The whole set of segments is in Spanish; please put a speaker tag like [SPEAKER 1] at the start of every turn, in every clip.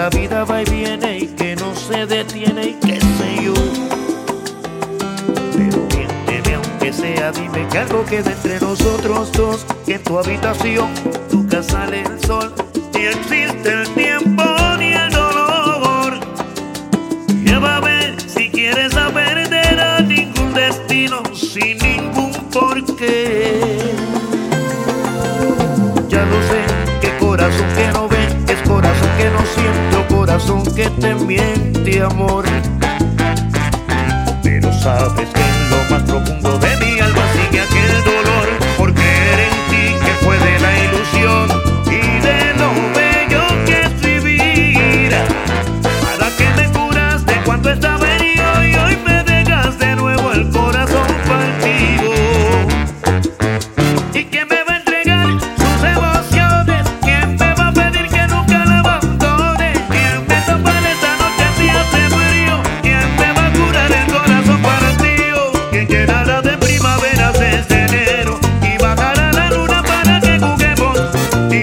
[SPEAKER 1] la vida va y viene y que no se detiene y qué sé yo. Pero miénteme aunque sea, dime que algo queda entre nosotros dos, que en tu habitación nunca sale el sol y existe el que te miente, amor.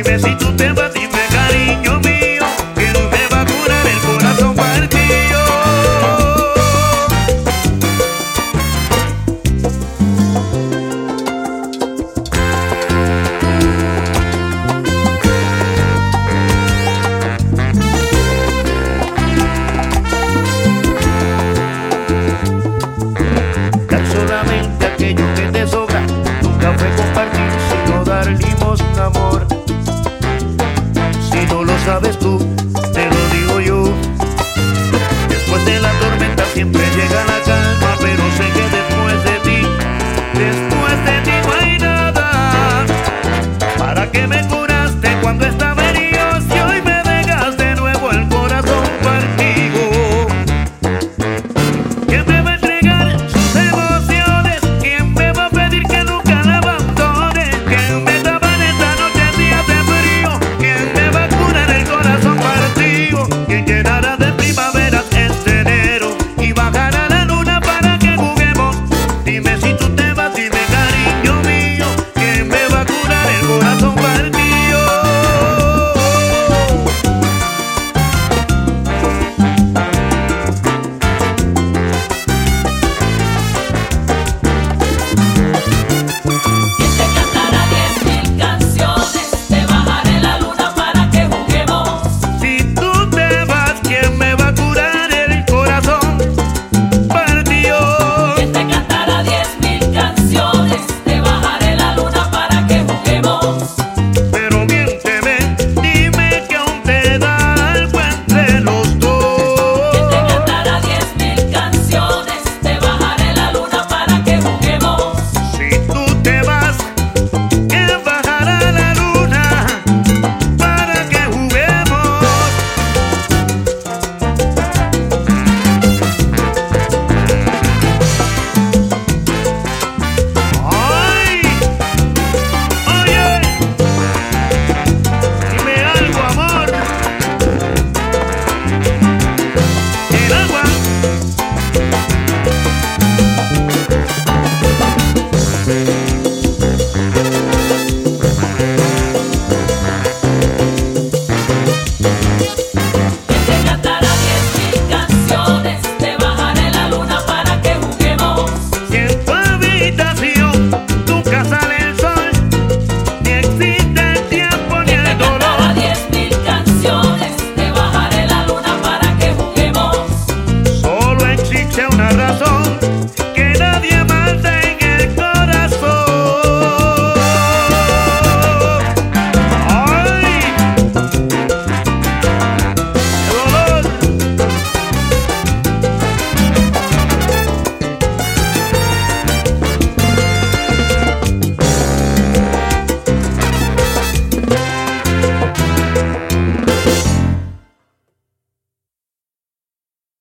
[SPEAKER 1] necesito amor. Si no lo sabes tú,